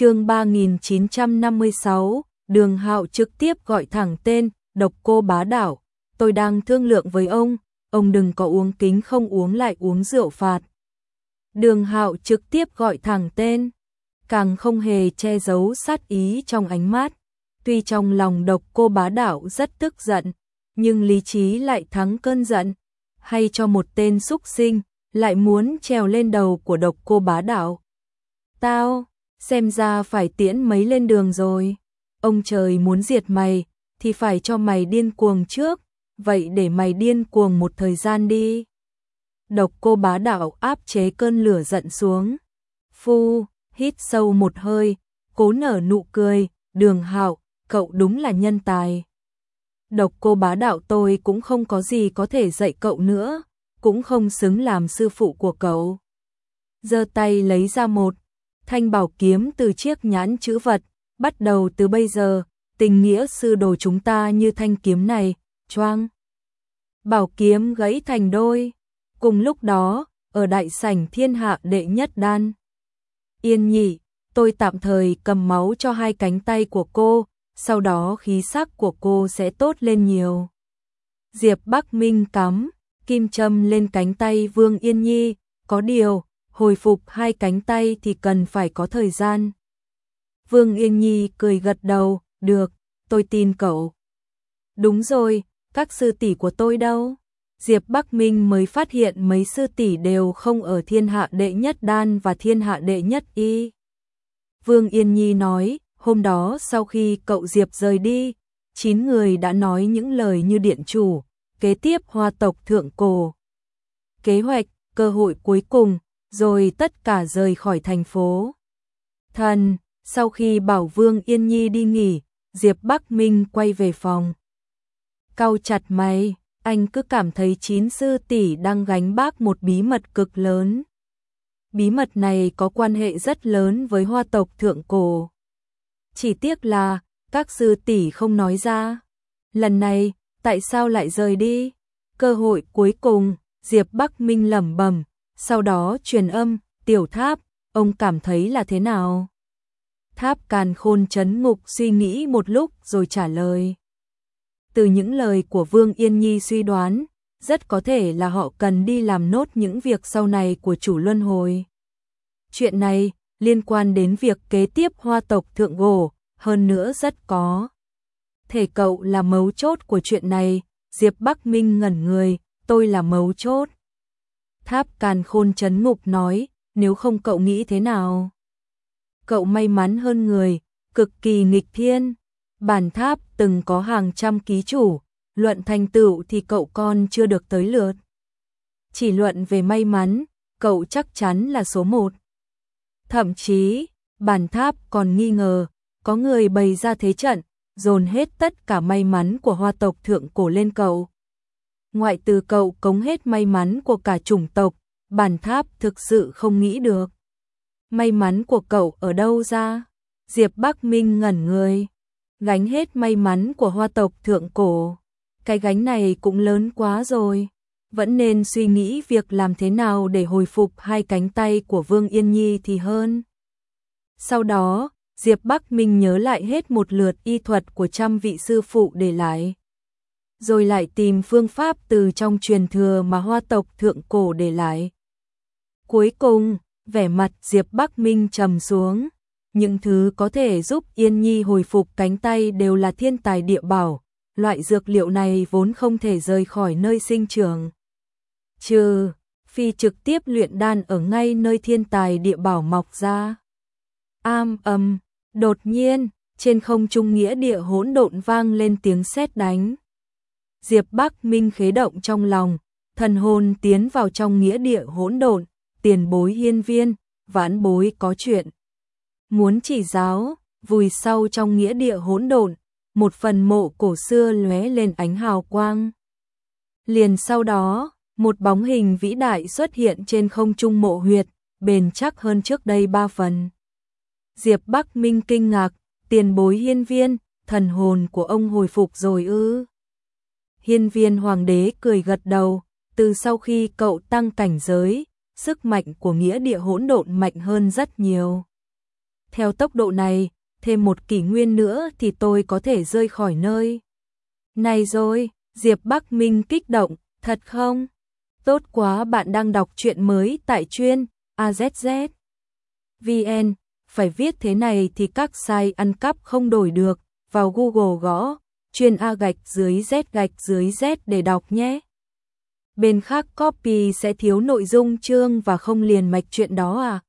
chương 3956, đường hạo trực tiếp gọi thẳng tên, độc cô bá đảo, tôi đang thương lượng với ông, ông đừng có uống kính không uống lại uống rượu phạt. Đường hạo trực tiếp gọi thẳng tên, càng không hề che giấu sát ý trong ánh mắt. Tuy trong lòng độc cô bá đảo rất tức giận, nhưng lý trí lại thắng cơn giận, hay cho một tên xúc sinh, lại muốn trèo lên đầu của độc cô bá đảo. Tao, xem ra phải tiễn mấy lên đường rồi. Ông trời muốn diệt mày, thì phải cho mày điên cuồng trước, vậy để mày điên cuồng một thời gian đi. Độc cô bá đạo áp chế cơn lửa giận xuống. Phu, hít sâu một hơi, cố nở nụ cười, đường hạo, cậu đúng là nhân tài. Độc cô bá đạo tôi cũng không có gì có thể dạy cậu nữa, cũng không xứng làm sư phụ của cậu. giơ tay lấy ra một thanh bảo kiếm từ chiếc nhãn chữ vật, bắt đầu từ bây giờ, tình nghĩa sư đồ chúng ta như thanh kiếm này, choang. Bảo kiếm gãy thành đôi, cùng lúc đó, ở đại sảnh thiên hạ đệ nhất đan. Yên nhị, tôi tạm thời cầm máu cho hai cánh tay của cô, sau đó khí sắc của cô sẽ tốt lên nhiều. Diệp Bắc Minh cắm, kim châm lên cánh tay Vương Yên Nhi, có điều, hồi phục hai cánh tay thì cần phải có thời gian. Vương Yên Nhi cười gật đầu, được, tôi tin cậu. Đúng rồi, các sư tỷ của tôi đâu? Diệp Bắc Minh mới phát hiện mấy sư tỷ đều không ở thiên hạ đệ nhất đan và thiên hạ đệ nhất y. Vương Yên Nhi nói, hôm đó sau khi cậu Diệp rời đi, chín người đã nói những lời như điện chủ, kế tiếp hoa tộc thượng cổ. Kế hoạch, cơ hội cuối cùng, rồi tất cả rời khỏi thành phố. Thần, sau khi bảo Vương Yên Nhi đi nghỉ, Diệp Bắc Minh quay về phòng. Cau chặt mày, anh cứ cảm thấy chín sư tỷ đang gánh bác một bí mật cực lớn. Bí mật này có quan hệ rất lớn với hoa tộc thượng cổ. Chỉ tiếc là, các sư tỷ không nói ra. Lần này, tại sao lại rời đi? Cơ hội cuối cùng, Diệp Bắc Minh lẩm bẩm, sau đó truyền âm, tiểu tháp, ông cảm thấy là thế nào? Tháp càn khôn chấn ngục suy nghĩ một lúc rồi trả lời. Từ những lời của Vương Yên Nhi suy đoán, rất có thể là họ cần đi làm nốt những việc sau này của chủ luân hồi. Chuyện này liên quan đến việc kế tiếp hoa tộc thượng gồ, hơn nữa rất có. Thể cậu là mấu chốt của chuyện này, Diệp Bắc Minh ngẩn người, tôi là mấu chốt. Tháp càn khôn chấn ngục nói, nếu không cậu nghĩ thế nào? Cậu may mắn hơn người, cực kỳ nghịch thiên. Bản tháp từng có hàng trăm ký chủ, luận thành tựu thì cậu con chưa được tới lượt. Chỉ luận về may mắn, cậu chắc chắn là số một. Thậm chí, bản tháp còn nghi ngờ, có người bày ra thế trận, dồn hết tất cả may mắn của hoa tộc thượng cổ lên cậu. Ngoại từ cậu cống hết may mắn của cả chủng tộc, bản tháp thực sự không nghĩ được. May mắn của cậu ở đâu ra? Diệp Bắc Minh ngẩn người. Gánh hết may mắn của hoa tộc thượng cổ. Cái gánh này cũng lớn quá rồi. Vẫn nên suy nghĩ việc làm thế nào để hồi phục hai cánh tay của Vương Yên Nhi thì hơn. Sau đó, Diệp Bắc Minh nhớ lại hết một lượt y thuật của trăm vị sư phụ để lại. Rồi lại tìm phương pháp từ trong truyền thừa mà hoa tộc thượng cổ để lại. Cuối cùng, vẻ mặt Diệp Bắc Minh trầm xuống. Những thứ có thể giúp Yên Nhi hồi phục cánh tay đều là thiên tài địa bảo, loại dược liệu này vốn không thể rời khỏi nơi sinh trưởng. Trừ, phi trực tiếp luyện đan ở ngay nơi thiên tài địa bảo mọc ra. Am ầm đột nhiên, trên không trung nghĩa địa hỗn độn vang lên tiếng sét đánh. Diệp Bắc Minh khế động trong lòng, thần hồn tiến vào trong nghĩa địa hỗn độn, tiền bối hiên viên, vãn bối có chuyện. Muốn chỉ giáo, vùi sâu trong nghĩa địa hỗn độn, một phần mộ cổ xưa lóe lên ánh hào quang. Liền sau đó, một bóng hình vĩ đại xuất hiện trên không trung mộ huyệt, bền chắc hơn trước đây ba phần. Diệp Bắc Minh kinh ngạc, tiền bối hiên viên, thần hồn của ông hồi phục rồi ư. Hiên viên hoàng đế cười gật đầu, từ sau khi cậu tăng cảnh giới, sức mạnh của nghĩa địa hỗn độn mạnh hơn rất nhiều. theo tốc độ này, thêm một kỷ nguyên nữa thì tôi có thể rơi khỏi nơi. Này rồi, Diệp Bắc Minh kích động, thật không? Tốt quá bạn đang đọc truyện mới tại chuyên AZZ. VN, phải viết thế này thì các sai ăn cắp không đổi được, vào Google gõ, chuyên A gạch dưới Z gạch dưới Z để đọc nhé. Bên khác copy sẽ thiếu nội dung chương và không liền mạch chuyện đó à?